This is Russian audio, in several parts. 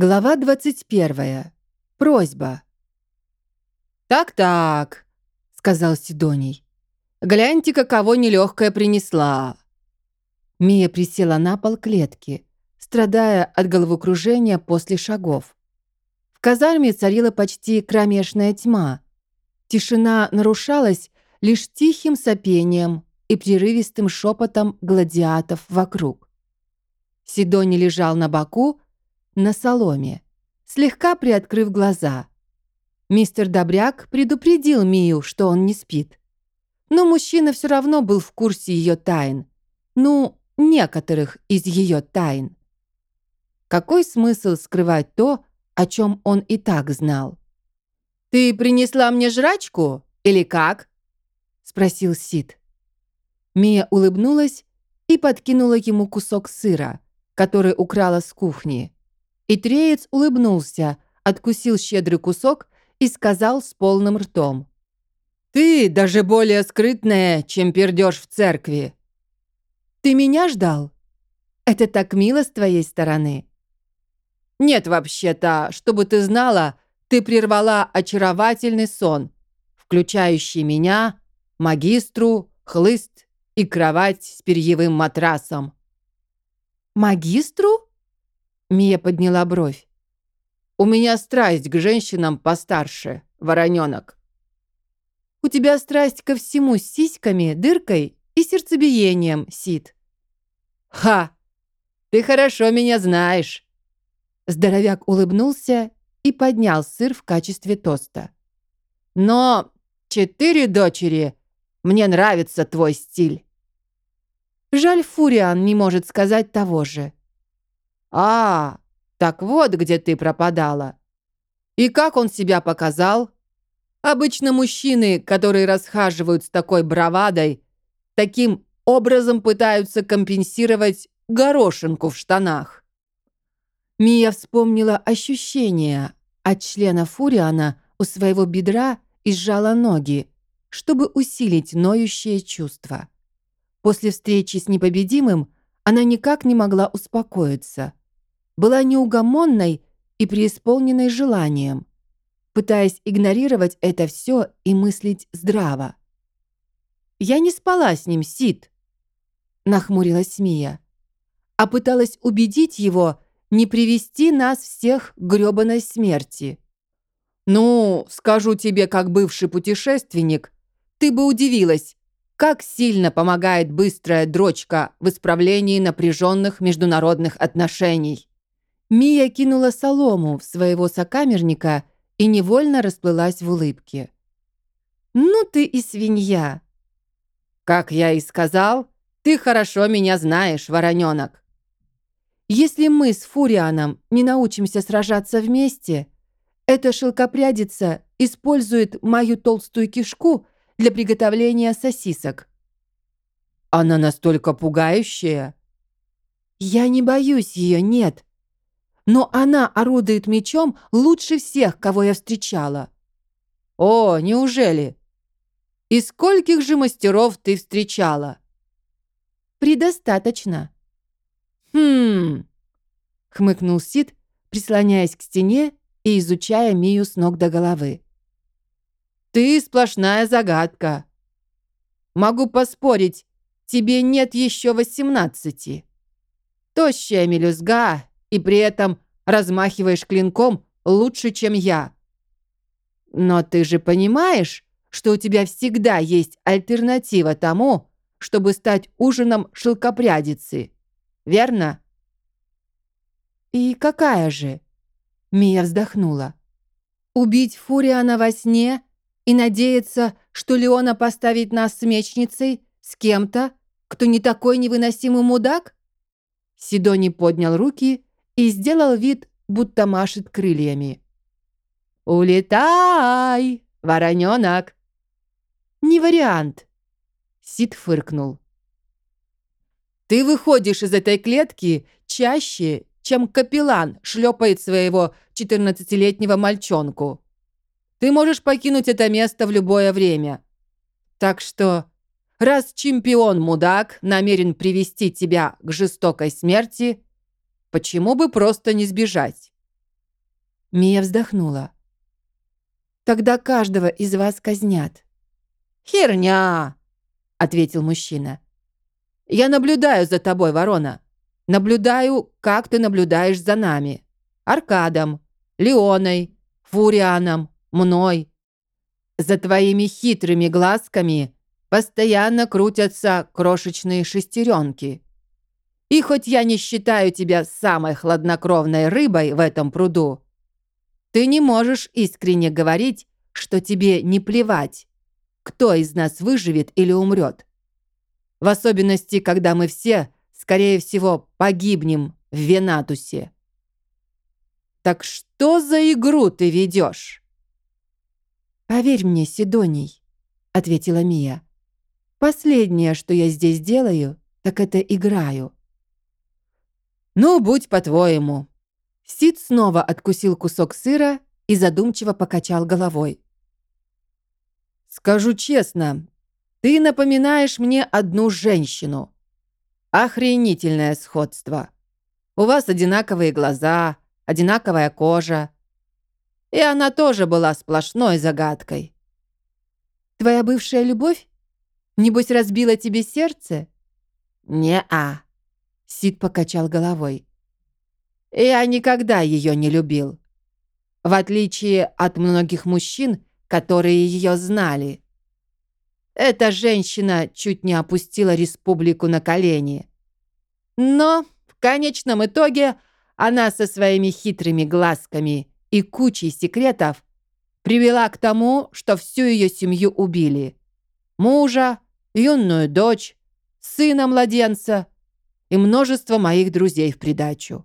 Глава 21. Просьба. «Так-так», — сказал Сидоний. «Гляньте-ка, кого нелегкая принесла». Мия присела на пол клетки, страдая от головокружения после шагов. В казарме царила почти кромешная тьма. Тишина нарушалась лишь тихим сопением и прерывистым шепотом гладиатов вокруг. Сидони лежал на боку, на соломе, слегка приоткрыв глаза. Мистер Добряк предупредил Мию, что он не спит. Но мужчина все равно был в курсе ее тайн. Ну, некоторых из ее тайн. Какой смысл скрывать то, о чем он и так знал? «Ты принесла мне жрачку? Или как?» — спросил Сид. Мия улыбнулась и подкинула ему кусок сыра, который украла с кухни. И Треец улыбнулся, откусил щедрый кусок и сказал с полным ртом. «Ты даже более скрытная, чем пердёж в церкви». «Ты меня ждал? Это так мило с твоей стороны». «Нет, вообще-то, чтобы ты знала, ты прервала очаровательный сон, включающий меня, магистру, хлыст и кровать с перьевым матрасом». «Магистру?» Мия подняла бровь. «У меня страсть к женщинам постарше, вороненок». «У тебя страсть ко всему с сиськами, дыркой и сердцебиением, Сид». «Ха! Ты хорошо меня знаешь!» Здоровяк улыбнулся и поднял сыр в качестве тоста. «Но четыре дочери. Мне нравится твой стиль». Жаль, Фуриан не может сказать того же. «А, так вот где ты пропадала. И как он себя показал? Обычно мужчины, которые расхаживают с такой бравадой, таким образом пытаются компенсировать горошинку в штанах». Мия вспомнила ощущение от члена Фуриана у своего бедра и сжала ноги, чтобы усилить ноющее чувство. После встречи с непобедимым она никак не могла успокоиться была неугомонной и преисполненной желанием, пытаясь игнорировать это все и мыслить здраво. «Я не спала с ним, Сид», — нахмурилась Мия, «а пыталась убедить его не привести нас всех к грёбаной смерти». «Ну, скажу тебе, как бывший путешественник, ты бы удивилась, как сильно помогает быстрая дрочка в исправлении напряженных международных отношений. Мия кинула солому в своего сокамерника и невольно расплылась в улыбке. «Ну ты и свинья!» «Как я и сказал, ты хорошо меня знаешь, вороненок!» «Если мы с Фурианом не научимся сражаться вместе, эта шелкопрядица использует мою толстую кишку для приготовления сосисок». «Она настолько пугающая?» «Я не боюсь ее, нет но она орудует мечом лучше всех, кого я встречала». «О, неужели? И скольких же мастеров ты встречала?» «Предостаточно». «Хм...» — хмыкнул Сид, прислоняясь к стене и изучая Мию с ног до головы. «Ты сплошная загадка. Могу поспорить, тебе нет еще восемнадцати. Тощая мелюзга и при этом размахиваешь клинком лучше, чем я. Но ты же понимаешь, что у тебя всегда есть альтернатива тому, чтобы стать ужином шелкопрядицы, верно? И какая же? Мия вздохнула. Убить Фуриана во сне и надеяться, что Леона поставит нас с мечницей, с кем-то, кто не такой невыносимый мудак? Сидони поднял руки и сделал вид, будто машет крыльями. «Улетай, вороненок!» «Не вариант!» Сид фыркнул. «Ты выходишь из этой клетки чаще, чем капеллан шлепает своего 14-летнего мальчонку. Ты можешь покинуть это место в любое время. Так что, раз чемпион-мудак намерен привести тебя к жестокой смерти, Почему бы просто не сбежать? Мия вздохнула. «Тогда каждого из вас казнят». «Херня!» — ответил мужчина. «Я наблюдаю за тобой, ворона. Наблюдаю, как ты наблюдаешь за нами. Аркадом, Леоной, Фурианом, мной. За твоими хитрыми глазками постоянно крутятся крошечные шестеренки. И хоть я не считаю тебя самой хладнокровной рыбой в этом пруду, ты не можешь искренне говорить, что тебе не плевать, кто из нас выживет или умрет. В особенности, когда мы все, скорее всего, погибнем в Венатусе. Так что за игру ты ведешь? «Поверь мне, Сидоний», — ответила Мия. «Последнее, что я здесь делаю, так это играю». «Ну, будь по-твоему». Сид снова откусил кусок сыра и задумчиво покачал головой. «Скажу честно, ты напоминаешь мне одну женщину. Охренительное сходство. У вас одинаковые глаза, одинаковая кожа. И она тоже была сплошной загадкой. Твоя бывшая любовь? Небось, разбила тебе сердце? Не-а. Сид покачал головой. Я никогда ее не любил. В отличие от многих мужчин, которые ее знали. Эта женщина чуть не опустила республику на колени. Но в конечном итоге она со своими хитрыми глазками и кучей секретов привела к тому, что всю ее семью убили. Мужа, юную дочь, сына-младенца и множество моих друзей в придачу.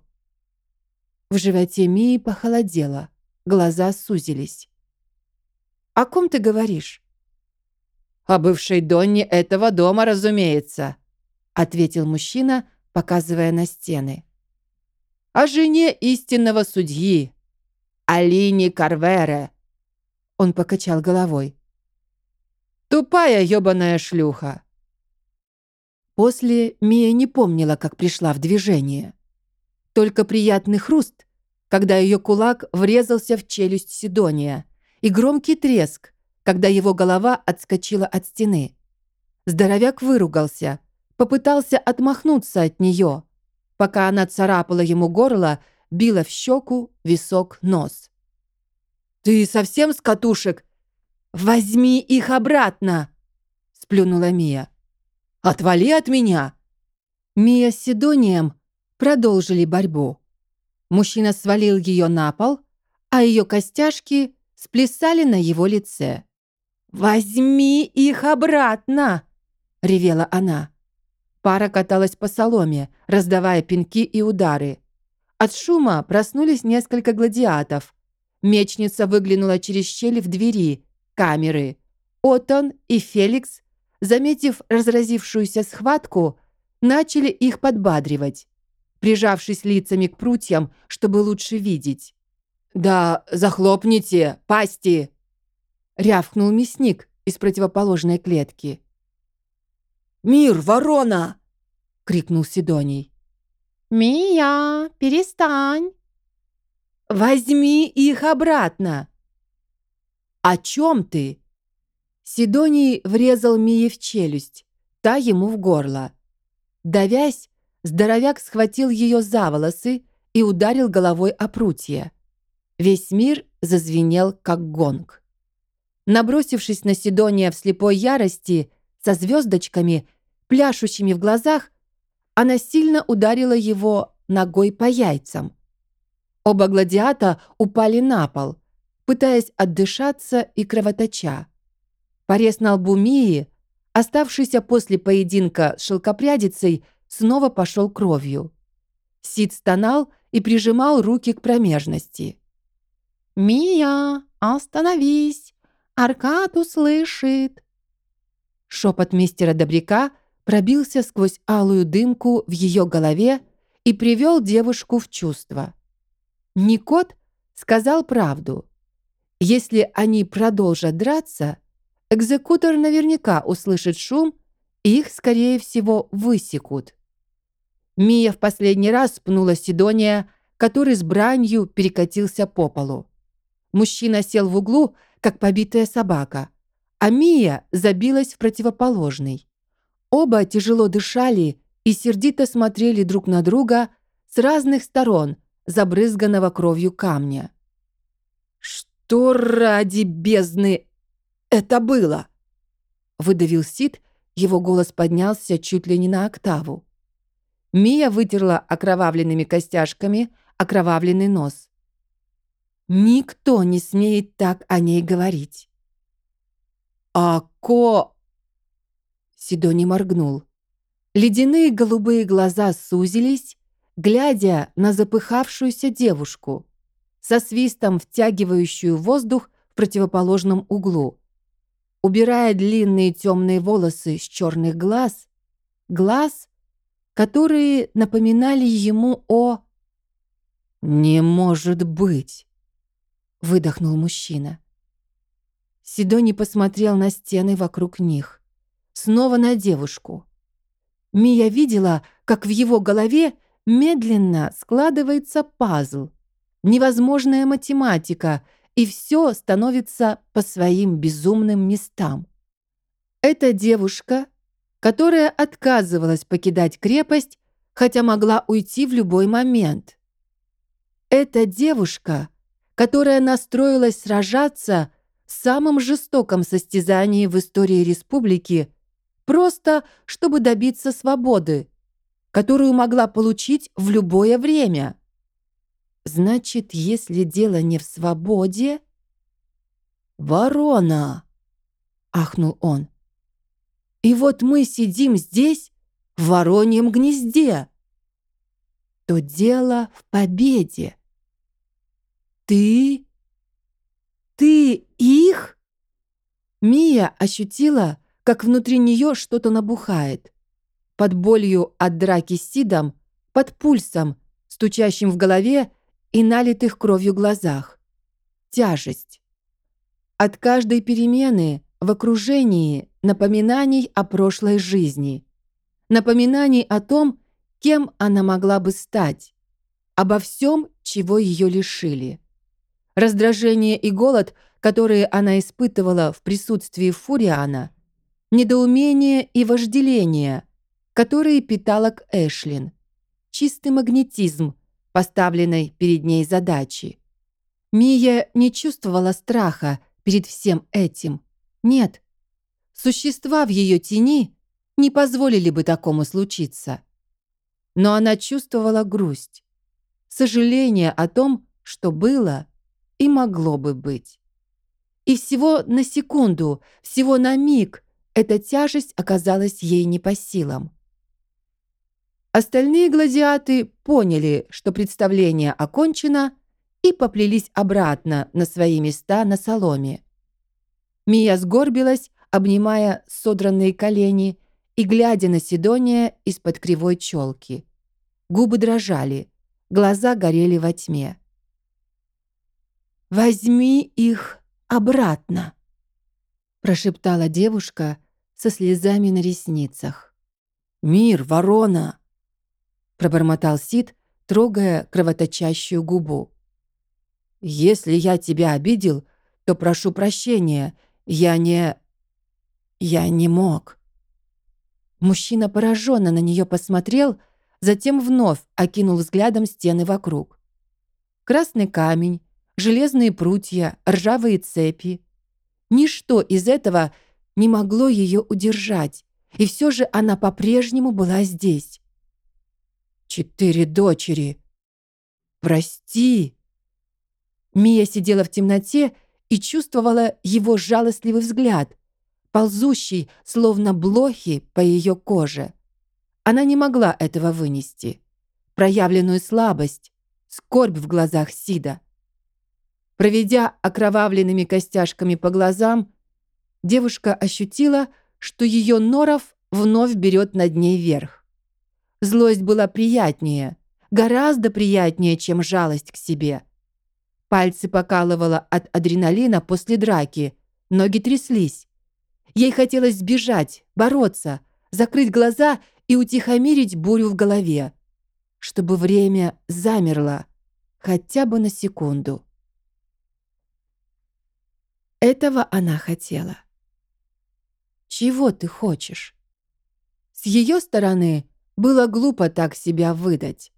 В животе Мии похолодело, глаза сузились. «О ком ты говоришь?» «О бывшей Донне этого дома, разумеется», ответил мужчина, показывая на стены. «О жене истинного судьи, Алине Карвере». Он покачал головой. «Тупая ёбаная шлюха». После Мия не помнила, как пришла в движение. Только приятный хруст, когда ее кулак врезался в челюсть Сидония, и громкий треск, когда его голова отскочила от стены. Здоровяк выругался, попытался отмахнуться от нее, пока она царапала ему горло, била в щеку, висок, нос. «Ты совсем с катушек? Возьми их обратно!» сплюнула Мия. «Отвали от меня!» Мия с Сидонием продолжили борьбу. Мужчина свалил ее на пол, а ее костяшки сплясали на его лице. «Возьми их обратно!» — ревела она. Пара каталась по соломе, раздавая пинки и удары. От шума проснулись несколько гладиатов. Мечница выглянула через щель в двери, камеры. Отон и Феликс, заметив разразившуюся схватку, начали их подбадривать прижавшись лицами к прутьям, чтобы лучше видеть. «Да захлопните пасти!» — рявкнул мясник из противоположной клетки. «Мир, ворона!» — крикнул Сидоний. «Мия, перестань!» «Возьми их обратно!» «О чем ты?» Сидоний врезал Мии в челюсть, та ему в горло. Давясь, Здоровяк схватил ее за волосы и ударил головой о прутье. Весь мир зазвенел, как гонг. Набросившись на Сидония в слепой ярости, со звездочками, пляшущими в глазах, она сильно ударила его ногой по яйцам. Оба гладиата упали на пол, пытаясь отдышаться и кровоточа. Порез на лбу Мии, оставшийся после поединка с шелкопрядицей, снова пошел кровью. Сид стонал и прижимал руки к промежности. «Мия, остановись! Аркад услышит!» Шепот мистера Добряка пробился сквозь алую дымку в ее голове и привел девушку в чувство. Никот сказал правду. Если они продолжат драться, экзекутор наверняка услышит шум, и их, скорее всего, высекут. Мия в последний раз пнула Сидония, который с бранью перекатился по полу. Мужчина сел в углу, как побитая собака, а Мия забилась в противоположный. Оба тяжело дышали и сердито смотрели друг на друга с разных сторон забрызганного кровью камня. «Что ради бездны это было?» выдавил Сид, его голос поднялся чуть ли не на октаву. Мия вытерла окровавленными костяшками окровавленный нос. Никто не смеет так о ней говорить. «А ко...» Сидони моргнул. Ледяные голубые глаза сузились, глядя на запыхавшуюся девушку, со свистом втягивающую воздух в противоположном углу. Убирая длинные темные волосы с черных глаз, глаз, которые напоминали ему о... «Не может быть!» — выдохнул мужчина. Сидони посмотрел на стены вокруг них. Снова на девушку. Мия видела, как в его голове медленно складывается пазл. Невозможная математика, и все становится по своим безумным местам. Эта девушка которая отказывалась покидать крепость, хотя могла уйти в любой момент. Это девушка, которая настроилась сражаться в самом жестоком состязании в истории республики, просто чтобы добиться свободы, которую могла получить в любое время. Значит, если дело не в свободе... «Ворона!» — ахнул он. И вот мы сидим здесь, в вороньем гнезде. То дело в победе. Ты? Ты их? Мия ощутила, как внутри нее что-то набухает. Под болью от драки с Сидом, под пульсом, стучащим в голове и налитых кровью глазах. Тяжесть. От каждой перемены в окружении напоминаний о прошлой жизни, напоминаний о том, кем она могла бы стать, обо всем, чего ее лишили. Раздражение и голод, которые она испытывала в присутствии Фуриана, недоумение и вожделение, которые питала к Эшлин, чистый магнетизм, поставленной перед ней задачи. Мия не чувствовала страха перед всем этим. Нет, Существа в ее тени не позволили бы такому случиться. Но она чувствовала грусть, сожаление о том, что было и могло бы быть. И всего на секунду, всего на миг эта тяжесть оказалась ей не по силам. Остальные гладиаты поняли, что представление окончено, и поплелись обратно на свои места на соломе. Мия сгорбилась обнимая содранные колени и глядя на Сидония из-под кривой челки. Губы дрожали, глаза горели во тьме. «Возьми их обратно», прошептала девушка со слезами на ресницах. «Мир, ворона!» Пробормотал Сид, трогая кровоточащую губу. «Если я тебя обидел, то прошу прощения. Я не...» Я не мог. Мужчина пораженно на нее посмотрел, затем вновь окинул взглядом стены вокруг. Красный камень, железные прутья, ржавые цепи. Ничто из этого не могло ее удержать, и все же она по-прежнему была здесь. «Четыре дочери! Прости!» Мия сидела в темноте и чувствовала его жалостливый взгляд, ползущий, словно блохи, по ее коже. Она не могла этого вынести. Проявленную слабость, скорбь в глазах Сида. Проведя окровавленными костяшками по глазам, девушка ощутила, что ее норов вновь берет над ней верх. Злость была приятнее, гораздо приятнее, чем жалость к себе. Пальцы покалывало от адреналина после драки, ноги тряслись. Ей хотелось сбежать, бороться, закрыть глаза и утихомирить бурю в голове, чтобы время замерло, хотя бы на секунду. Этого она хотела. Чего ты хочешь? С ее стороны было глупо так себя выдать.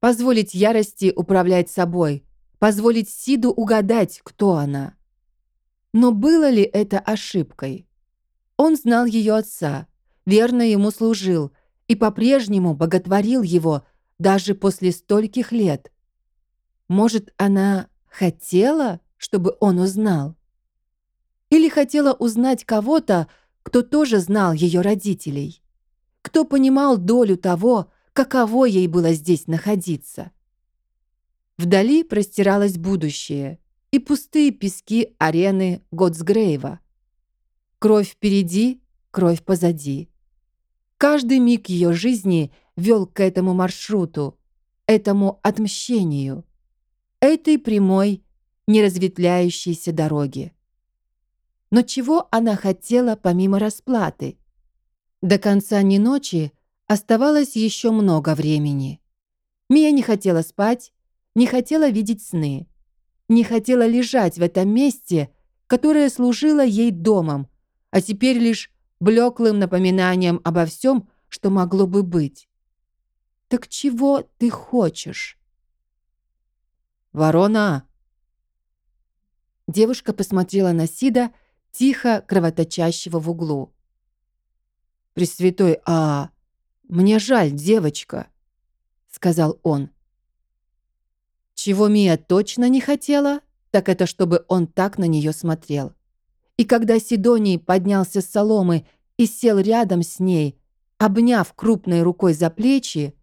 Позволить ярости управлять собой, позволить Сиду угадать, кто она. Но было ли это ошибкой? Он знал ее отца, верно ему служил и по-прежнему боготворил его даже после стольких лет. Может, она хотела, чтобы он узнал? Или хотела узнать кого-то, кто тоже знал ее родителей? Кто понимал долю того, каково ей было здесь находиться? Вдали простиралось будущее и пустые пески арены Готсгрейва. Кровь впереди, кровь позади. Каждый миг ее жизни вел к этому маршруту, этому отмщению, этой прямой, неразветвляющейся дороге. Но чего она хотела помимо расплаты? До конца ни ночи оставалось еще много времени. Мия не хотела спать, не хотела видеть сны, не хотела лежать в этом месте, которое служило ей домом, а теперь лишь блеклым напоминанием обо всем, что могло бы быть. «Так чего ты хочешь?» «Ворона!» Девушка посмотрела на Сида, тихо кровоточащего в углу. «Пресвятой А, мне жаль, девочка», — сказал он. Чего Мия точно не хотела, так это чтобы он так на нее смотрел. И когда Сидоний поднялся с соломы и сел рядом с ней, обняв крупной рукой за плечи,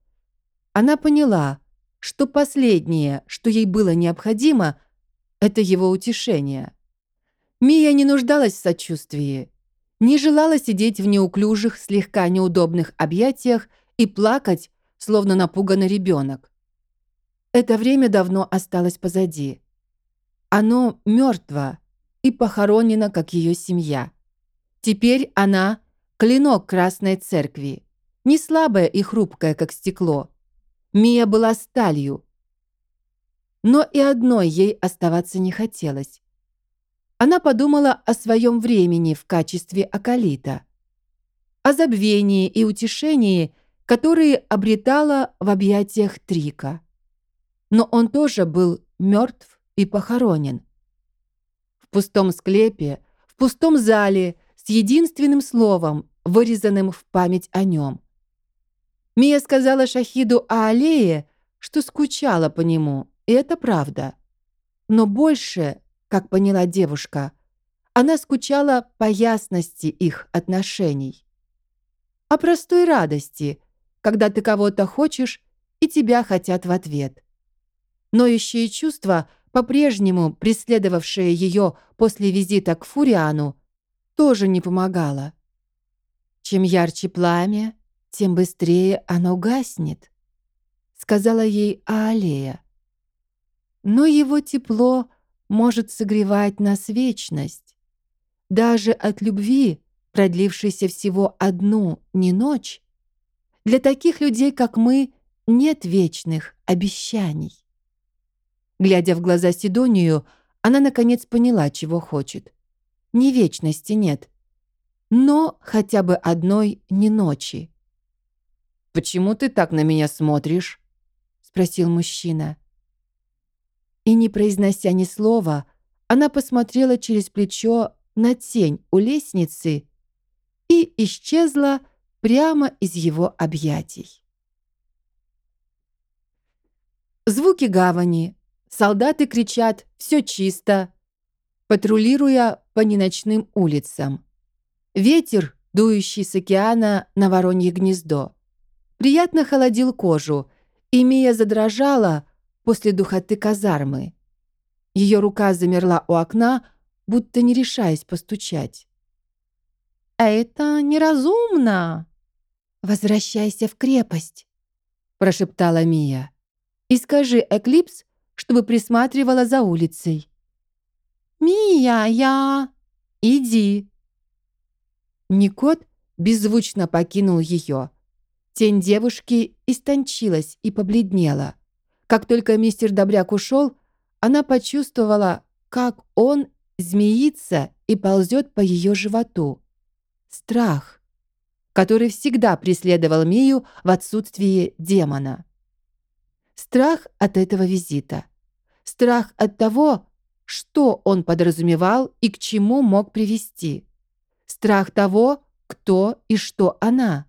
она поняла, что последнее, что ей было необходимо, это его утешение. Мия не нуждалась в сочувствии, не желала сидеть в неуклюжих, слегка неудобных объятиях и плакать, словно напуганный ребенок. Это время давно осталось позади. Оно мертво и похоронено, как ее семья. Теперь она — клинок Красной Церкви, не слабая и хрупкая, как стекло. Мия была сталью. Но и одной ей оставаться не хотелось. Она подумала о своем времени в качестве акалита, о забвении и утешении, которые обретала в объятиях Трика. Но он тоже был мертв и похоронен. В пустом склепе, в пустом зале, с единственным словом, вырезанным в память о нем. Мия сказала Шахиду о аллее, что скучала по нему, и это правда. Но больше как поняла девушка. Она скучала по ясности их отношений. О простой радости, когда ты кого-то хочешь, и тебя хотят в ответ. Ноющие чувства, по-прежнему преследовавшие ее после визита к Фуриану, тоже не помогало. Чем ярче пламя, тем быстрее оно гаснет, сказала ей Аалея. Но его тепло может согревать нас вечность. Даже от любви, продлившейся всего одну не ночь, для таких людей, как мы, нет вечных обещаний. Глядя в глаза Сидонию, она наконец поняла, чего хочет. Не вечности нет, но хотя бы одной не ночи. «Почему ты так на меня смотришь?» — спросил мужчина. И не произнося ни слова, она посмотрела через плечо на тень у лестницы и исчезла прямо из его объятий. Звуки гавани. Солдаты кричат «Все чисто!», патрулируя по неночным улицам. Ветер, дующий с океана на воронье гнездо, приятно холодил кожу, и Мия задрожала, после духоты казармы. Ее рука замерла у окна, будто не решаясь постучать. «Это неразумно!» «Возвращайся в крепость», — прошептала Мия. «И скажи Эклипс, чтобы присматривала за улицей». «Мия, я...» «Иди». Никот беззвучно покинул ее. Тень девушки истончилась и побледнела Как только мистер Добряк ушел, она почувствовала, как он змеится и ползет по ее животу. Страх, который всегда преследовал Мию в отсутствии демона. Страх от этого визита. Страх от того, что он подразумевал и к чему мог привести. Страх того, кто и что она.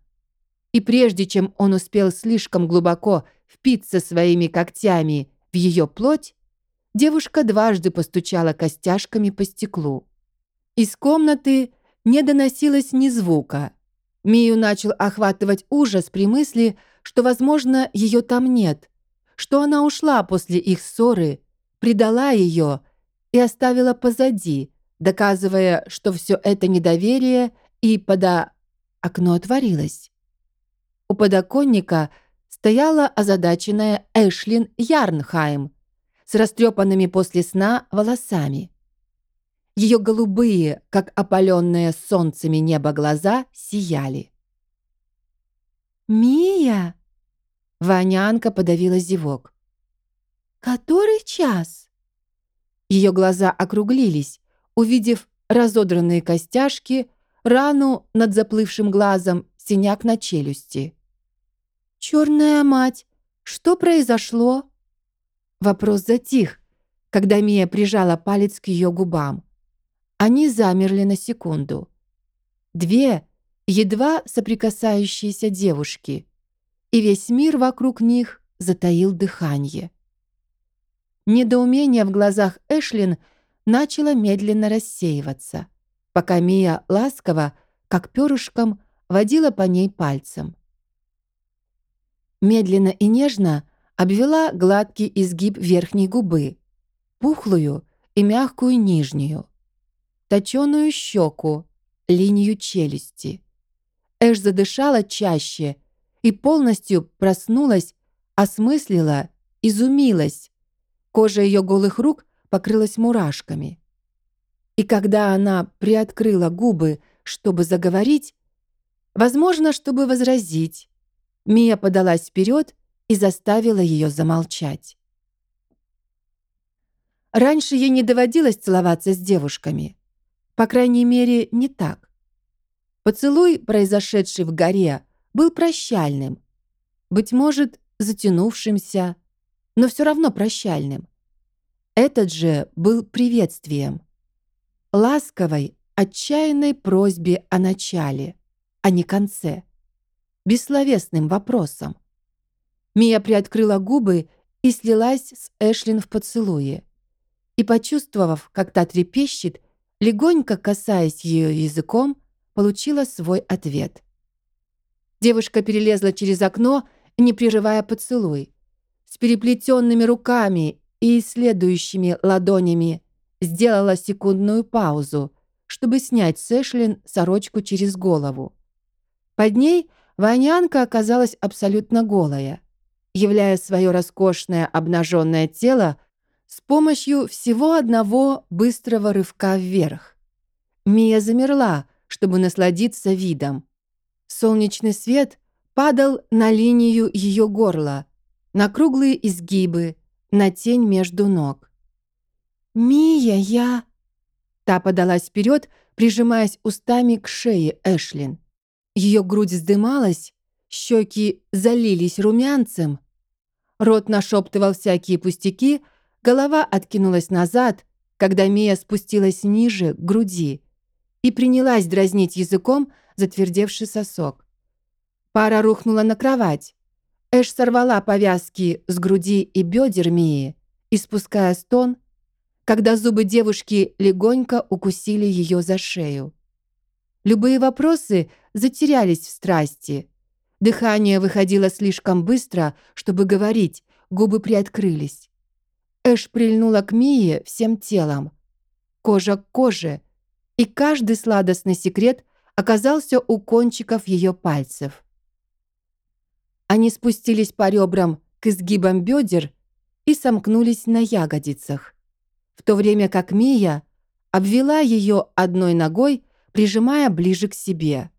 И прежде чем он успел слишком глубоко впиться своими когтями в ее плоть, девушка дважды постучала костяшками по стеклу. Из комнаты не доносилось ни звука. Мию начал охватывать ужас при мысли, что, возможно, ее там нет, что она ушла после их ссоры, предала ее и оставила позади, доказывая, что все это недоверие и пода... Окно отворилось. У подоконника стояла озадаченная Эшлин Ярнхайм с растрепанными после сна волосами. Ее голубые, как опаленные солнцами небо глаза, сияли. «Мия!» Ванянка подавила зевок. «Который час?» Ее глаза округлились, увидев разодранные костяшки, рану над заплывшим глазом, синяк на челюсти. «Черная мать, что произошло?» Вопрос затих, когда Мия прижала палец к ее губам. Они замерли на секунду. Две едва соприкасающиеся девушки, и весь мир вокруг них затаил дыхание. Недоумение в глазах Эшлин начало медленно рассеиваться, пока Мия ласково, как перышком, водила по ней пальцем. Медленно и нежно обвела гладкий изгиб верхней губы, пухлую и мягкую нижнюю, точеную щеку, линию челюсти. Эш задышала чаще и полностью проснулась, осмыслила, изумилась, Кожа ее голых рук покрылась мурашками. И когда она приоткрыла губы, чтобы заговорить, возможно, чтобы возразить, Мия подалась вперед и заставила ее замолчать. Раньше ей не доводилось целоваться с девушками. По крайней мере, не так. Поцелуй, произошедший в горе, был прощальным. Быть может, затянувшимся, но все равно прощальным. Этот же был приветствием. Ласковой, отчаянной просьбе о начале, а не конце. Бессловесным вопросом. Мия приоткрыла губы и слилась с Эшлин в поцелуе. И, почувствовав, как та трепещет, легонько касаясь ее языком, получила свой ответ. Девушка перелезла через окно, не прерывая поцелуй с переплетенными руками и исследующими ладонями, сделала секундную паузу, чтобы снять с Эшлин сорочку через голову. Под ней Ванянка оказалась абсолютно голая, являя свое роскошное обнаженное тело с помощью всего одного быстрого рывка вверх. Мия замерла, чтобы насладиться видом. Солнечный свет падал на линию ее горла, на круглые изгибы, на тень между ног. «Мия, я...» Та подалась вперед, прижимаясь устами к шее Эшлин. Ее грудь вздымалась, щеки залились румянцем. Рот нашептывал всякие пустяки, голова откинулась назад, когда Мия спустилась ниже, к груди, и принялась дразнить языком затвердевший сосок. Пара рухнула на кровать. Эш сорвала повязки с груди и бедер Мии, испуская стон, когда зубы девушки легонько укусили ее за шею. Любые вопросы затерялись в страсти. Дыхание выходило слишком быстро, чтобы говорить, губы приоткрылись. Эш прильнула к Мии всем телом. Кожа к коже, и каждый сладостный секрет оказался у кончиков ее пальцев. Они спустились по ребрам к изгибам бедер и сомкнулись на ягодицах, в то время как Мия обвела ее одной ногой, прижимая ближе к себе.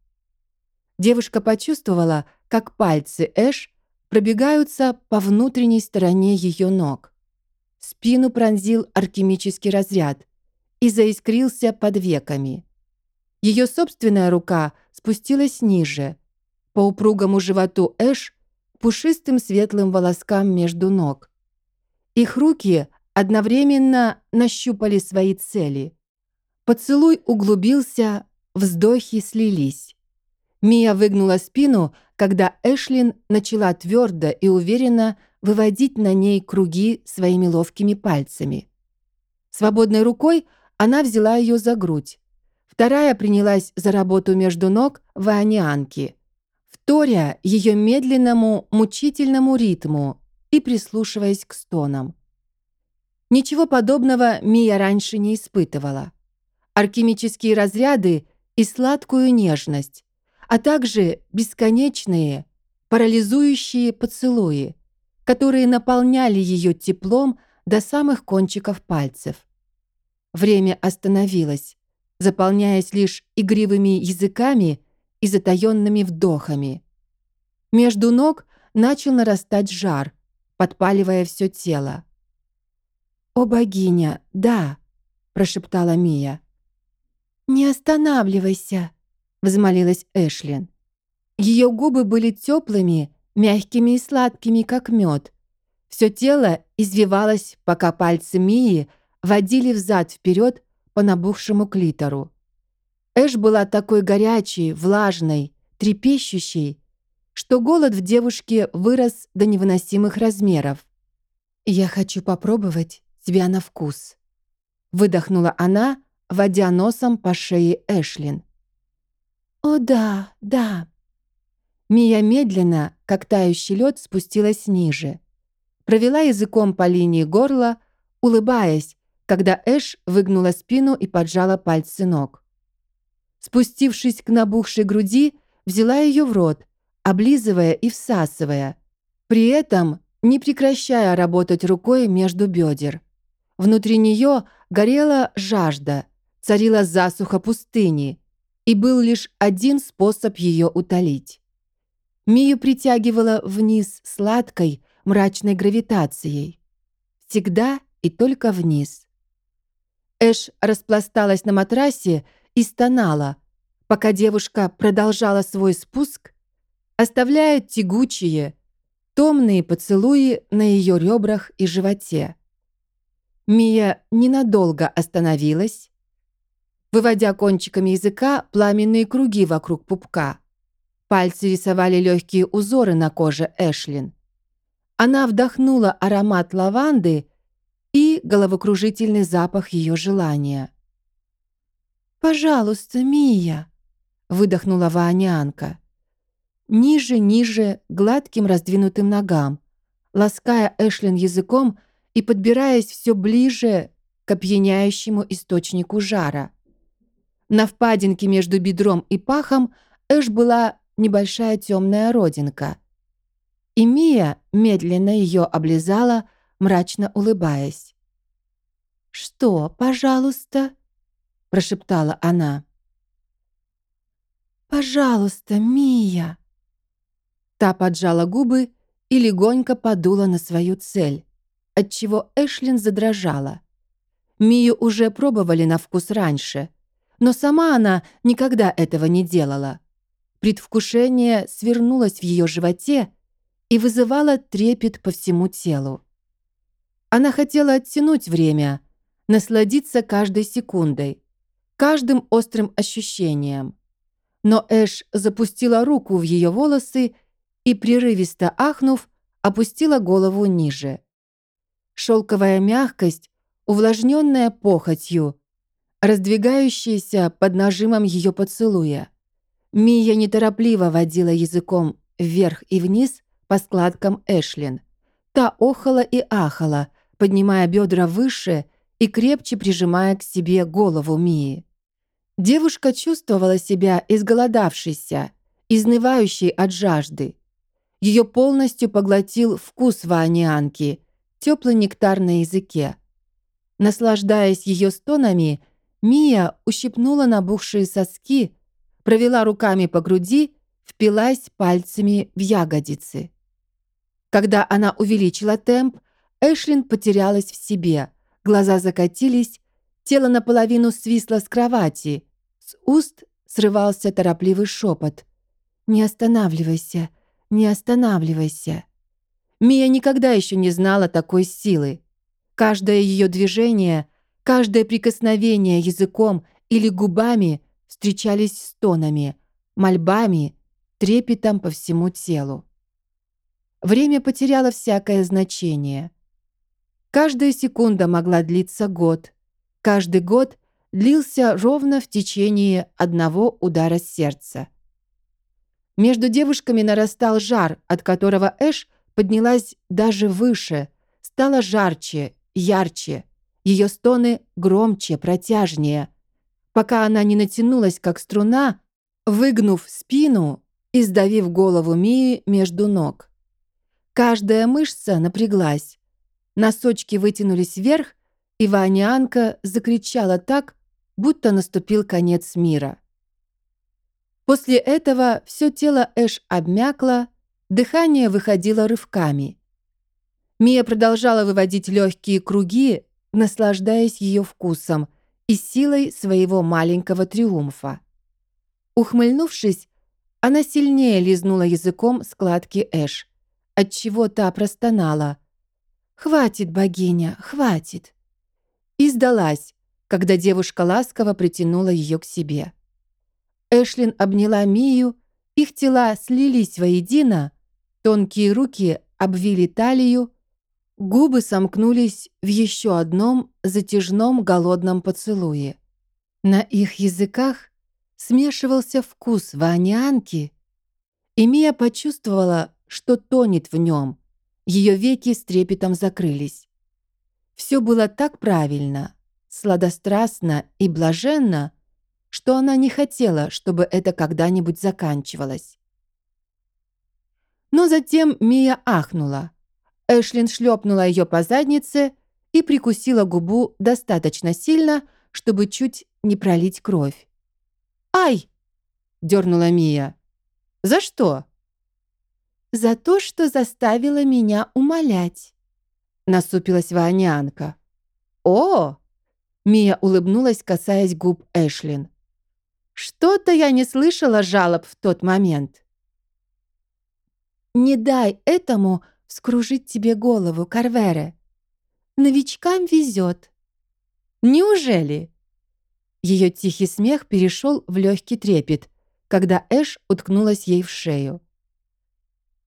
Девушка почувствовала, как пальцы Эш пробегаются по внутренней стороне ее ног. Спину пронзил алхимический разряд и заискрился под веками. Ее собственная рука спустилась ниже, по упругому животу Эш, пушистым светлым волоскам между ног. Их руки одновременно нащупали свои цели. Поцелуй углубился, вздохи слились. Мия выгнула спину, когда Эшлин начала твердо и уверенно выводить на ней круги своими ловкими пальцами. Свободной рукой она взяла ее за грудь. Вторая принялась за работу между ног ваонианки, вторя ее медленному, мучительному ритму и прислушиваясь к стонам. Ничего подобного Мия раньше не испытывала. Алхимические разряды и сладкую нежность, а также бесконечные, парализующие поцелуи, которые наполняли ее теплом до самых кончиков пальцев. Время остановилось, заполняясь лишь игривыми языками и затаёнными вдохами. Между ног начал нарастать жар, подпаливая все тело. «О, богиня, да!» – прошептала Мия. «Не останавливайся!» – взмолилась Эшлин. Ее губы были теплыми, мягкими и сладкими, как мед. Все тело извивалось, пока пальцы Мии водили взад вперед по набухшему клитору. Эш была такой горячей, влажной, трепещущей, что голод в девушке вырос до невыносимых размеров. «Я хочу попробовать тебя на вкус», — выдохнула она, водя носом по шее Эшлин. «О да, да», Мия медленно, как тающий лед, спустилась ниже. Провела языком по линии горла, улыбаясь, когда Эш выгнула спину и поджала пальцы ног. Спустившись к набухшей груди, взяла ее в рот, облизывая и всасывая, при этом не прекращая работать рукой между бедер. Внутри нее горела жажда, царила засуха пустыни, и был лишь один способ ее утолить. Мию притягивала вниз сладкой, мрачной гравитацией. Всегда и только вниз. Эш распласталась на матрасе и стонала, пока девушка продолжала свой спуск, оставляя тягучие, томные поцелуи на ее ребрах и животе. Мия ненадолго остановилась, выводя кончиками языка пламенные круги вокруг пупка. Пальцы рисовали легкие узоры на коже Эшлин. Она вдохнула аромат лаванды и головокружительный запах ее желания. «Пожалуйста, Мия!» — выдохнула Ваанянка. Ниже, ниже, гладким раздвинутым ногам, лаская Эшлин языком и подбираясь все ближе к опьяняющему источнику жара. На впадинке между бедром и пахом Эш была небольшая темная родинка. И Мия медленно ее облизала, мрачно улыбаясь. «Что, пожалуйста?» – прошептала она. «Пожалуйста, Мия!» Та поджала губы и легонько подула на свою цель, отчего Эшлин задрожала. Мию уже пробовали на вкус раньше, но сама она никогда этого не делала. Предвкушение свернулось в ее животе и вызывало трепет по всему телу. Она хотела оттянуть время, насладиться каждой секундой, каждым острым ощущением. Но Эш запустила руку в ее волосы и, прерывисто ахнув, опустила голову ниже. Шелковая мягкость, увлажненная похотью, раздвигающаяся под нажимом ее поцелуя. Мия неторопливо водила языком вверх и вниз по складкам Эшлин. Та охала и ахала, поднимая бедра выше и крепче прижимая к себе голову Мии. Девушка чувствовала себя изголодавшейся, изнывающей от жажды. Ее полностью поглотил вкус ванианки, теплый нектар на языке. Наслаждаясь ее стонами, Мия ущипнула набухшие соски, провела руками по груди, впилась пальцами в ягодицы. Когда она увеличила темп, Эшлин потерялась в себе. Глаза закатились, тело наполовину свисло с кровати. С уст срывался торопливый шепот. «Не останавливайся, не останавливайся». Мия никогда еще не знала такой силы. Каждое ее движение, каждое прикосновение языком или губами встречались стонами, мольбами, трепетом по всему телу. Время потеряло всякое значение. Каждая секунда могла длиться год. Каждый год длился ровно в течение одного удара сердца. Между девушками нарастал жар, от которого Эш поднялась даже выше, стала жарче, ярче, ее стоны громче, протяжнее, пока она не натянулась, как струна, выгнув спину и сдавив голову Мии между ног. Каждая мышца напряглась, носочки вытянулись вверх, и Ванианка закричала так, будто наступил конец мира. После этого все тело Эш обмякло, дыхание выходило рывками. Мия продолжала выводить легкие круги, наслаждаясь ее вкусом и силой своего маленького триумфа. Ухмыльнувшись, она сильнее лизнула языком складки Эш, отчего та простонала. «Хватит, богиня, хватит!» И сдалась, когда девушка ласково притянула ее к себе. Эшлин обняла Мию, их тела слились воедино, тонкие руки обвили талию, губы сомкнулись в еще одном затяжном голодном поцелуе. На их языках смешивался вкус ванианки, и Мия почувствовала, что тонет в нем. Ее веки с трепетом закрылись. Все было так правильно, сладострастно и блаженно, что она не хотела, чтобы это когда-нибудь заканчивалось. Но затем Мия ахнула. Эшлин шлепнула ее по заднице и прикусила губу достаточно сильно, чтобы чуть не пролить кровь. «Ай!» — дернула Мия. «За что?» «За то, что заставила меня умолять», — насупилась Ванянка. «О!» — Мия улыбнулась, касаясь губ Эшлин. «Что-то я не слышала жалоб в тот момент». «Не дай этому вскружить тебе голову, Карвере. Новичкам везет». «Неужели?» Ее тихий смех перешел в легкий трепет, когда Эш уткнулась ей в шею.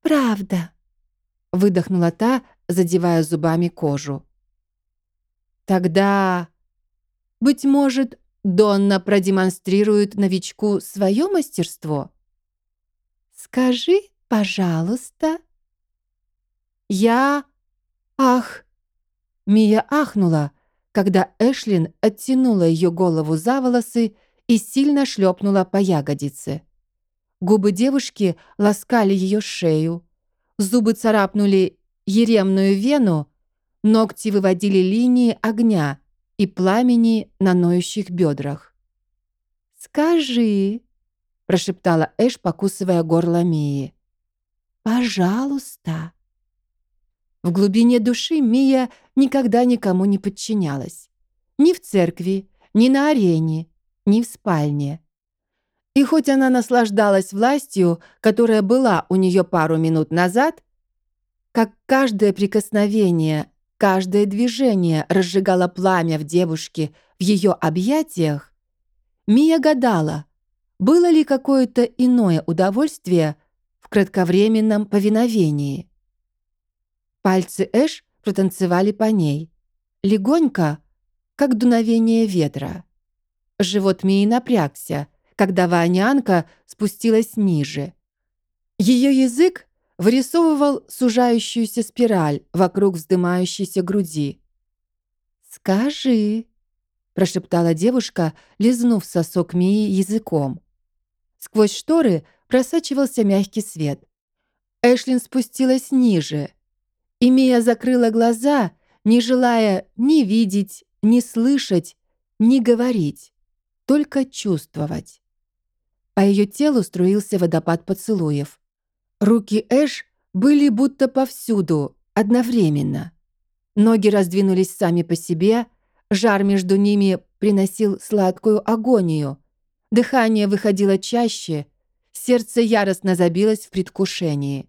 «Правда», — выдохнула та, задевая зубами кожу. «Тогда, быть может, Донна продемонстрирует новичку свое мастерство?» «Скажи, пожалуйста». «Я... Ах!» Мия ахнула, когда Эшлин оттянула ее голову за волосы и сильно шлепнула по ягодице. Губы девушки ласкали ее шею, зубы царапнули еремную вену, ногти выводили линии огня и пламени на ноющих бедрах. «Скажи», — прошептала Эш, покусывая горло Мии. «Пожалуйста». В глубине души Мия никогда никому не подчинялась. Ни в церкви, ни на арене, ни в спальне. И хоть она наслаждалась властью, которая была у нее пару минут назад, как каждое прикосновение, каждое движение разжигало пламя в девушке в ее объятиях, Мия гадала, было ли какое-то иное удовольствие в кратковременном повиновении. Пальцы Эш протанцевали по ней. Легонько, как дуновение ветра. Живот Мии напрягся, когда Ванянка спустилась ниже. Ее язык вырисовывал сужающуюся спираль вокруг вздымающейся груди. «Скажи», — прошептала девушка, лизнув сосок Мии языком. Сквозь шторы просачивался мягкий свет. Эшлин спустилась ниже — и Мия закрыла глаза, не желая ни видеть, ни слышать, ни говорить, только чувствовать. По ее телу струился водопад поцелуев. Руки Эш были будто повсюду, одновременно. Ноги раздвинулись сами по себе, жар между ними приносил сладкую агонию. Дыхание выходило чаще, сердце яростно забилось в предвкушении.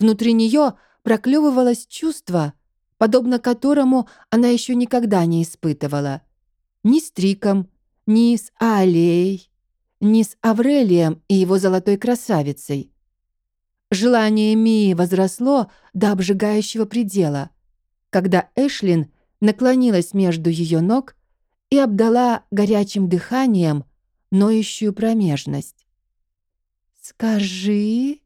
Внутри нее проклевывалось чувство, подобно которому она еще никогда не испытывала. Ни с Триком, ни с Алией, ни с Аврелием и его золотой красавицей. Желание Мии возросло до обжигающего предела, когда Эшлин наклонилась между ее ног и обдала горячим дыханием ноющую промежность. «Скажи...»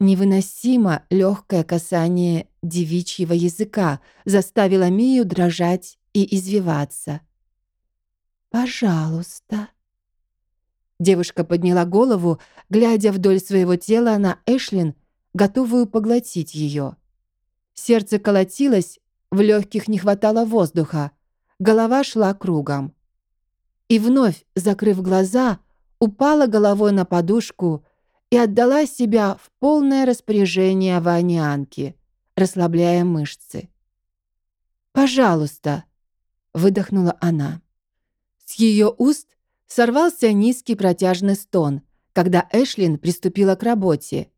Невыносимо легкое касание девичьего языка заставило Мию дрожать и извиваться. «Пожалуйста». Девушка подняла голову, глядя вдоль своего тела на Эшлин, готовую поглотить ее. Сердце колотилось, в легких не хватало воздуха, голова шла кругом. И вновь, закрыв глаза, упала головой на подушку и отдала себя в полное распоряжение ванианки, расслабляя мышцы. «Пожалуйста», — выдохнула она. С ее уст Сорвался низкий протяжный стон, когда Эшлин приступила к работе.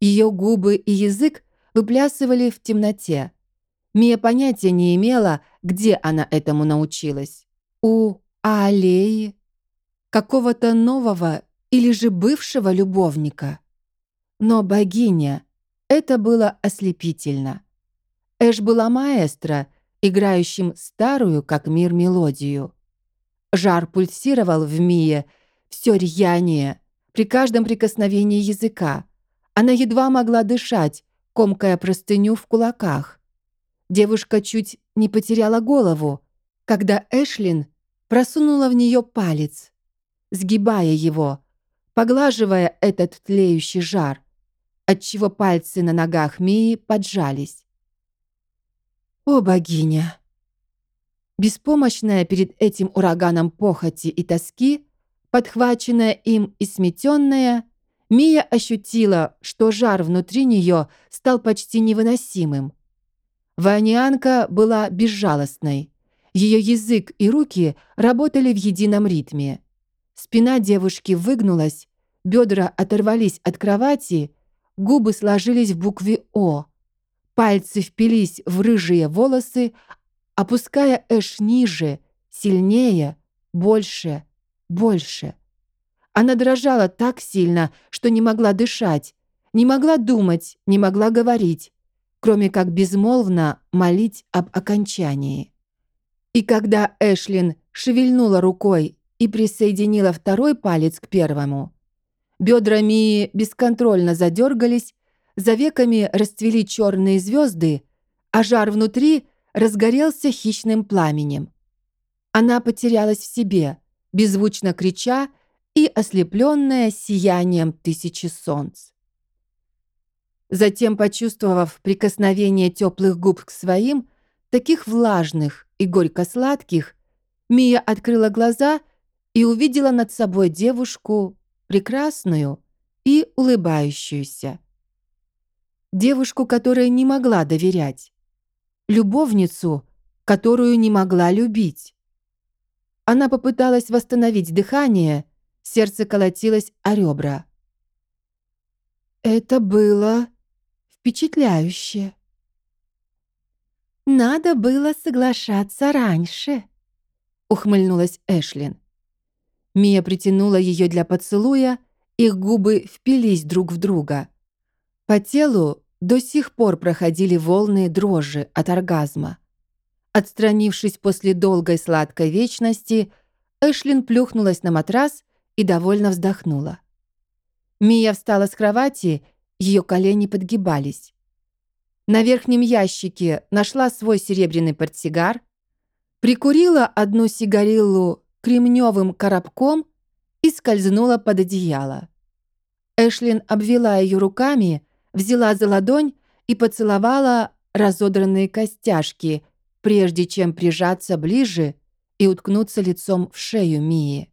Ее губы и язык выплясывали в темноте. Мия понятия не имела, где она этому научилась. У Аллеи? Какого-то нового или же бывшего любовника? Но богиня, это было ослепительно. Эш была маэстро, играющим старую, как мир, мелодию. Жар пульсировал в Мие, все рьянее, при каждом прикосновении языка. Она едва могла дышать, комкая простыню в кулаках. Девушка чуть не потеряла голову, когда Эшлин просунула в нее палец, сгибая его, поглаживая этот тлеющий жар, отчего пальцы на ногах Мии поджались. «О, богиня!» Беспомощная перед этим ураганом похоти и тоски, подхваченная им и сметенная, Мия ощутила, что жар внутри нее стал почти невыносимым. Ванианка была безжалостной. Ее язык и руки работали в едином ритме. Спина девушки выгнулась, бедра оторвались от кровати, губы сложились в букве «О». Пальцы впились в рыжие волосы, опуская Эш ниже, сильнее, больше, больше. Она дрожала так сильно, что не могла дышать, не могла думать, не могла говорить, кроме как безмолвно молить об окончании. И когда Эшлин шевельнула рукой и присоединила второй палец к первому, бедра Мии бесконтрольно задергались, за веками расцвели черные звезды, а жар внутри разгорелся хищным пламенем. Она потерялась в себе, беззвучно крича и ослепленная сиянием тысячи солнц. Затем, почувствовав прикосновение теплых губ к своим, таких влажных и горько-сладких, Мия открыла глаза и увидела над собой девушку, прекрасную и улыбающуюся. Девушку, которая не могла доверять любовницу, которую не могла любить. Она попыталась восстановить дыхание, сердце колотилось о ребра. Это было впечатляюще. «Надо было соглашаться раньше», — ухмыльнулась Эшлин. Мия притянула ее для поцелуя, их губы впились друг в друга. По телу до сих пор проходили волны дрожи от оргазма. Отстранившись после долгой сладкой вечности, Эшлин плюхнулась на матрас и довольно вздохнула. Мия встала с кровати, ее колени подгибались. На верхнем ящике нашла свой серебряный портсигар, прикурила одну сигариллу кремневым коробком и скользнула под одеяло. Эшлин обвела ее руками, взяла за ладонь и поцеловала разодранные костяшки, прежде чем прижаться ближе и уткнуться лицом в шею Мии.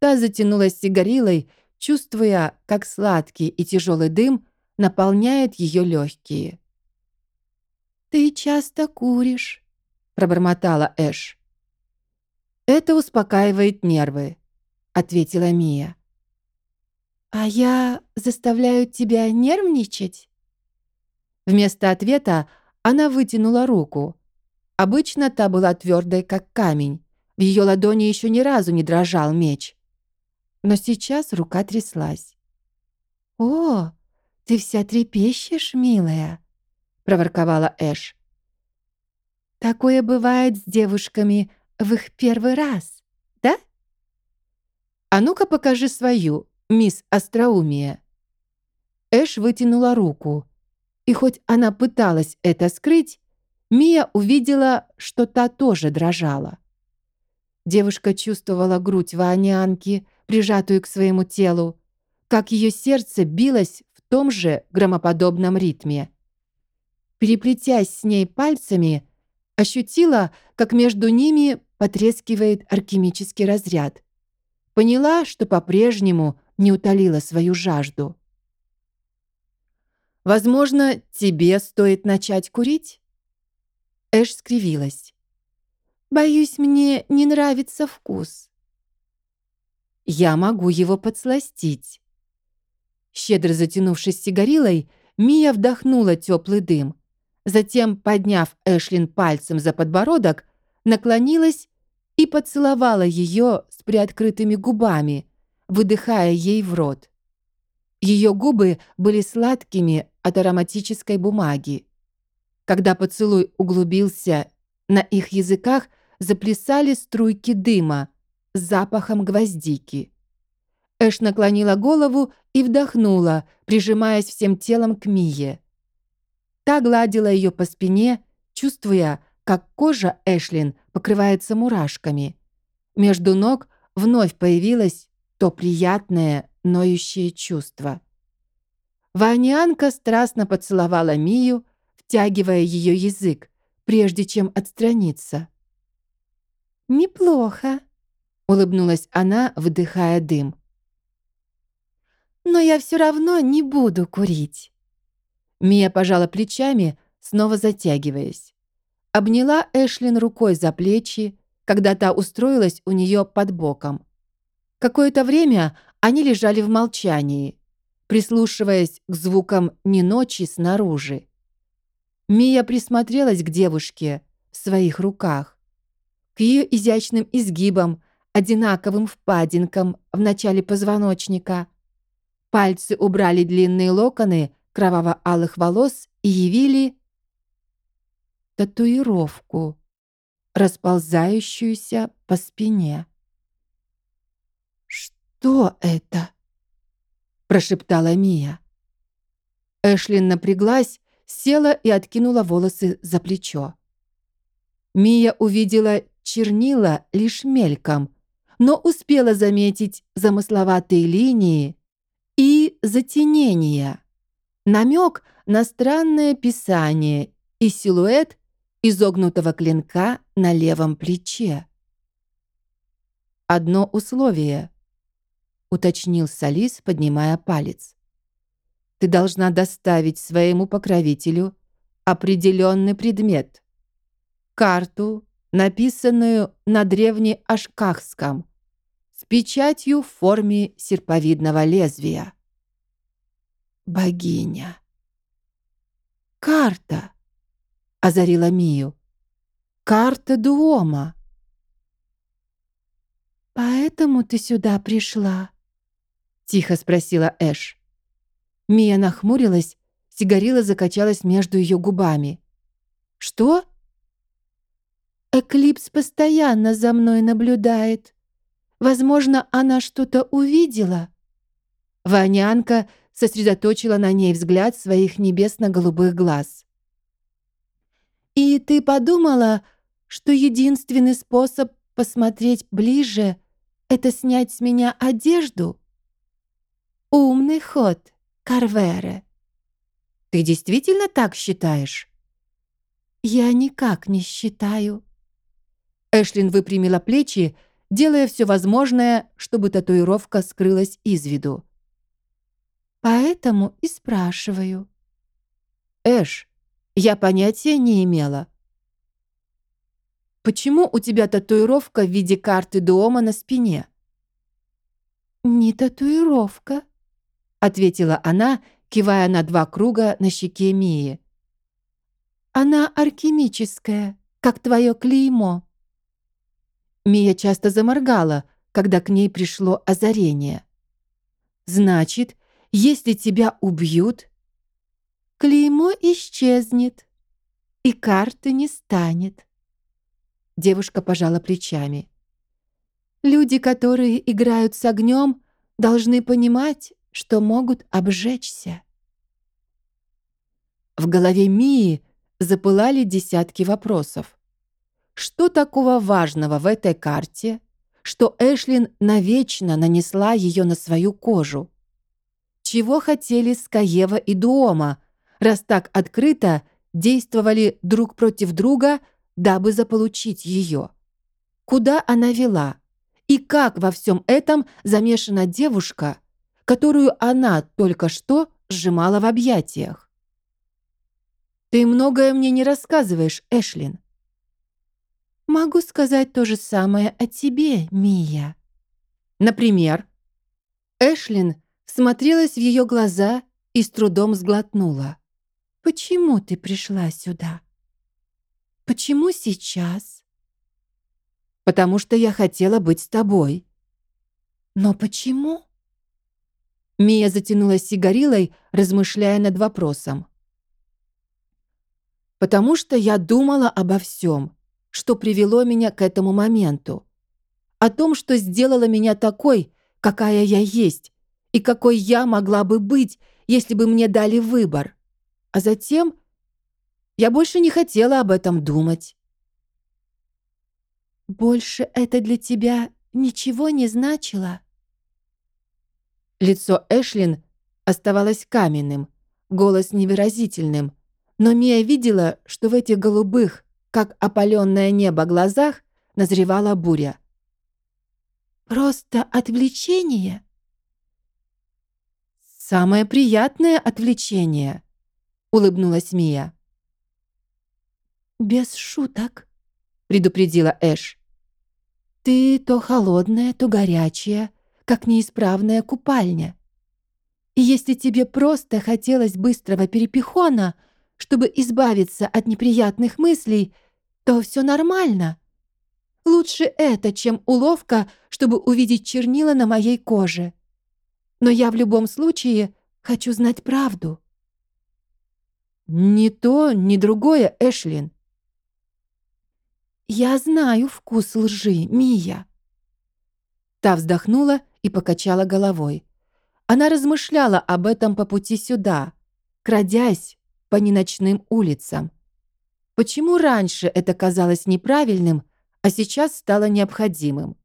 Та затянулась сигарилой, чувствуя, как сладкий и тяжелый дым наполняет ее легкие. «Ты часто куришь», — пробормотала Эш. «Это успокаивает нервы», — ответила Мия. «А я заставляю тебя нервничать?» Вместо ответа она вытянула руку. Обычно та была твердой, как камень. В ее ладони еще ни разу не дрожал меч. Но сейчас рука тряслась. «О, ты вся трепещешь, милая», — проворковала Эш. «Такое бывает с девушками в их первый раз, да?» «А ну-ка покажи свою, мисс Остроумие». Эш вытянула руку, и хоть она пыталась это скрыть, Мия увидела, что та тоже дрожала. Девушка чувствовала грудь Ванианки, прижатую к своему телу, как ее сердце билось в том же громоподобном ритме. Переплетясь с ней пальцами, ощутила, как между ними потрескивает алхимический разряд. Поняла, что по-прежнему не утолила свою жажду. «Возможно, тебе стоит начать курить?» Эш скривилась. «Боюсь, мне не нравится вкус». «Я могу его подсластить». Щедро затянувшись сигарилой, Мия вдохнула теплый дым. Затем, подняв Эшлин пальцем за подбородок, наклонилась и поцеловала ее с приоткрытыми губами, выдыхая ей в рот. Ее губы были сладкими от ароматической бумаги. Когда поцелуй углубился, на их языках заплясали струйки дыма с запахом гвоздики. Эш наклонила голову и вдохнула, прижимаясь всем телом к Мие. Та гладила ее по спине, чувствуя, как кожа Эшлин покрывается мурашками. Между ног вновь появилось то приятное, ноющее чувство. Ванианка страстно поцеловала Мию, втягивая ее язык, прежде чем отстраниться. «Неплохо», — улыбнулась она, выдыхая дым. «Но я все равно не буду курить». Мия пожала плечами, снова затягиваясь. Обняла Эшлин рукой за плечи, когда та устроилась у нее под боком. Какое-то время они лежали в молчании, прислушиваясь к звукам не ночи снаружи. Мия присмотрелась к девушке в своих руках, к ее изящным изгибам, одинаковым впадинкам в начале позвоночника. Пальцы убрали длинные локоны кроваво-алых волос и явили татуировку, расползающуюся по спине. «Что это?» прошептала Мия. Эшлин напряглась, села и откинула волосы за плечо. Мия увидела чернила лишь мельком, но успела заметить замысловатые линии и затенения, намек на странное писание и силуэт изогнутого клинка на левом плече. Одно условие уточнил Салис, поднимая палец. Ты должна доставить своему покровителю определенный предмет. Карту, написанную на древнеашкахском, с печатью в форме серповидного лезвия. Богиня. Карта, озарила Мию. Карта Дуома. «Поэтому ты сюда пришла?» — тихо спросила Эш. Мия нахмурилась, сигарила закачалась между ее губами. «Что?» «Эклипс постоянно за мной наблюдает. Возможно, она что-то увидела». Ванянка сосредоточила на ней взгляд своих небесно-голубых глаз. «И ты подумала, что единственный способ посмотреть ближе — это снять с меня одежду?» Умный ход, Карвере. Ты действительно так считаешь? Я никак не считаю. Эшлин выпрямила плечи, делая все возможное, чтобы татуировка скрылась из виду. Поэтому и спрашиваю». «Эш, я понятия не имела». «Почему у тебя татуировка в виде карты дома на спине?» «Не татуировка», — ответила она, кивая на два круга на щеке Мии. «Она алхимическая, как твое клеймо». Мия часто заморгала, когда к ней пришло озарение. «Значит, если тебя убьют...» «Клеймо исчезнет, и карты не станет». Девушка пожала плечами. «Люди, которые играют с огнем, должны понимать, что могут обжечься». В голове Мии запылали десятки вопросов. Что такого важного в этой карте, что Эшлин навечно нанесла ее на свою кожу? Чего хотели Скаева и Дуома, раз так открыто действовали друг против друга, дабы заполучить ее? Куда она вела? И как во всем этом замешана девушка, которую она только что сжимала в объятиях? «Ты многое мне не рассказываешь, Эшлин», Могу сказать то же самое о тебе, Мия. Например, Эшлин смотрелась в ее глаза и с трудом сглотнула. Почему ты пришла сюда? Почему сейчас? Потому что я хотела быть с тобой. Но почему? Мия затянулась сигарилой, размышляя над вопросом. Потому что я думала обо всем что привело меня к этому моменту. О том, что сделало меня такой, какая я есть, и какой я могла бы быть, если бы мне дали выбор. А затем я больше не хотела об этом думать. «Больше это для тебя ничего не значило?» Лицо Эшлин оставалось каменным, голос невыразительным, но Мия видела, что в этих голубых, как опаленное небо глазах, назревала буря. «Просто отвлечение?» «Самое приятное отвлечение», — улыбнулась Мия. «Без шуток», — предупредила Эш. «Ты то холодная, то горячая, как неисправная купальня. И если тебе просто хотелось быстрого перепихона, чтобы избавиться от неприятных мыслей, то все нормально. Лучше это, чем уловка, чтобы увидеть чернила на моей коже. Но я в любом случае хочу знать правду. Ни то, ни другое, Эшлин. Я знаю вкус лжи, Мия. Та вздохнула и покачала головой. Она размышляла об этом по пути сюда, крадясь по неночным улицам. Почему раньше это казалось неправильным, а сейчас стало необходимым?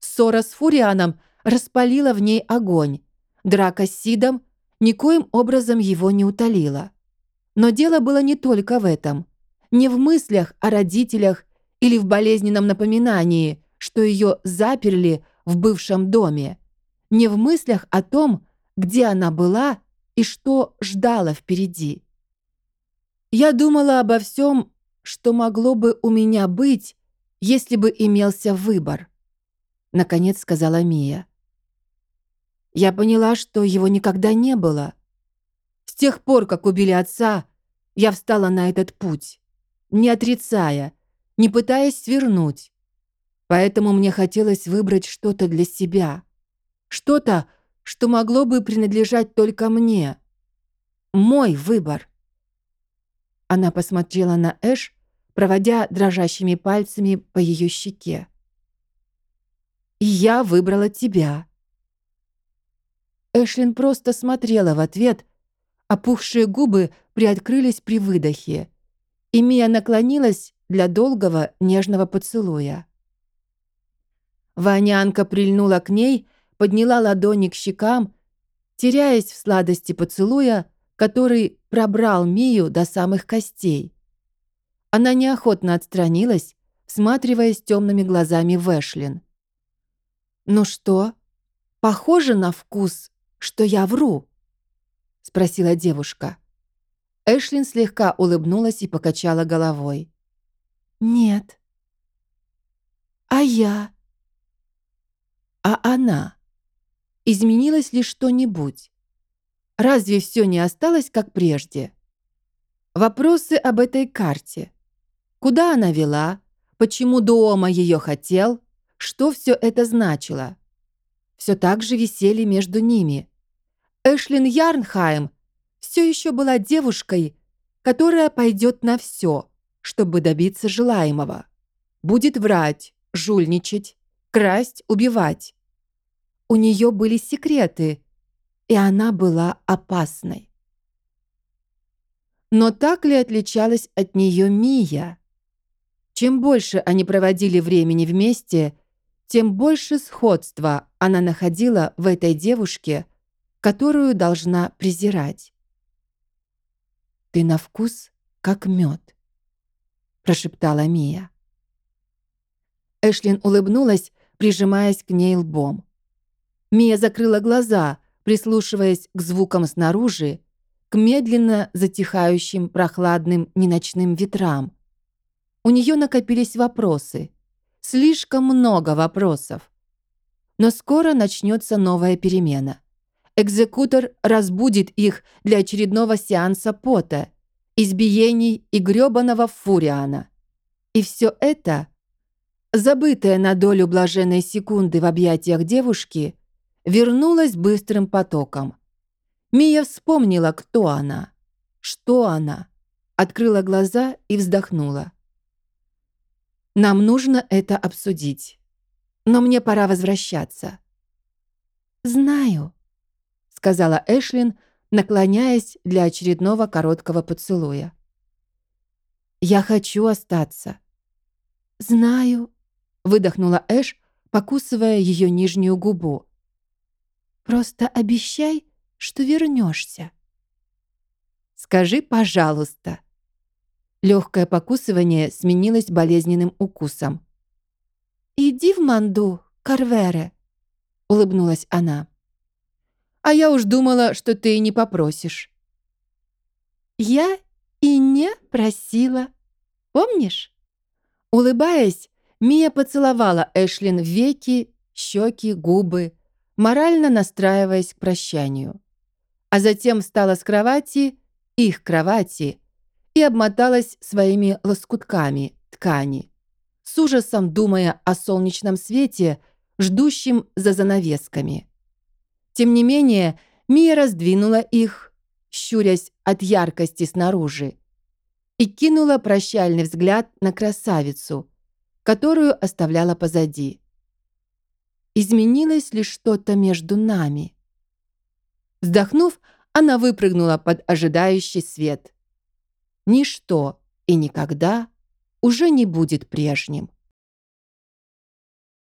Ссора с Фурианом распалила в ней огонь. Драка с Сидом никоим образом его не утолила. Но дело было не только в этом. Не в мыслях о родителях или в болезненном напоминании, что ее заперли в бывшем доме. Не в мыслях о том, где она была и что ждала впереди. Я думала обо всем, что могло бы у меня быть, если бы имелся выбор, наконец сказала Мия. Я поняла, что его никогда не было. С тех пор, как убили отца, я встала на этот путь, не отрицая, не пытаясь свернуть. Поэтому мне хотелось выбрать что-то для себя. Что-то, что могло бы принадлежать только мне. Мой выбор. Она посмотрела на Эш, проводя дрожащими пальцами по ее щеке. «И я выбрала тебя». Эшлин просто смотрела в ответ, опухшие губы приоткрылись при выдохе, и Мия наклонилась для долгого нежного поцелуя. Ванянка прильнула к ней, подняла ладони к щекам, теряясь в сладости поцелуя, который пробрал Мию до самых костей. Она неохотно отстранилась, всматриваясь темными глазами в Эшлин. «Ну что, похоже на вкус, что я вру?» спросила девушка. Эшлин слегка улыбнулась и покачала головой. «Нет». «А я?» «А она?» Изменилось ли что-нибудь? Разве все не осталось как прежде? Вопросы об этой карте. Куда она вела? Почему Дуома ее хотел? Что все это значило? Все так же висели между ними. Эшлин Ярнхайм все еще была девушкой, которая пойдет на все, чтобы добиться желаемого. Будет врать, жульничать, красть, убивать. У нее были секреты, и она была опасной. Но так ли отличалась от нее Мия? Чем больше они проводили времени вместе, тем больше сходства она находила в этой девушке, которую должна презирать. «Ты на вкус, как мед», — прошептала Мия. Эшлин улыбнулась, прижимаясь к ней лбом. Мия закрыла глаза, прислушиваясь к звукам снаружи, к медленно затихающим прохладным неночным ветрам. У нее накопились вопросы. Слишком много вопросов. Но скоро начнется новая перемена. Экзекутор разбудит их для очередного сеанса пота, избиений и грёбаного фуриана. И все это, забытое на долю блаженной секунды в объятиях девушки, вернулось быстрым потоком. Мия вспомнила, кто она, что она, открыла глаза и вздохнула. «Нам нужно это обсудить, но мне пора возвращаться». «Знаю», сказала Эшлин, наклоняясь для очередного короткого поцелуя. «Я хочу остаться». «Знаю», — выдохнула Эш, покусывая ее нижнюю губу. «Просто обещай, что вернешься. «Скажи, пожалуйста». Легкое покусывание сменилось болезненным укусом. «Иди в Манду, Карвере», — улыбнулась она. А я уж думала, что ты не попросишь». «Я и не просила. Помнишь?» Улыбаясь, Мия поцеловала Эшлин в веки, щеки, губы, морально настраиваясь к прощанию. А затем встала с кровати, их кровати, и обмоталась своими лоскутками ткани, с ужасом думая о солнечном свете, ждущем за занавесками. Тем не менее, Мия раздвинула их, щурясь от яркости снаружи, и кинула прощальный взгляд на красавицу, которую оставляла позади. Изменилось ли что-то между нами? Вздохнув, она выпрыгнула под ожидающий свет. Ничто и никогда уже не будет прежним.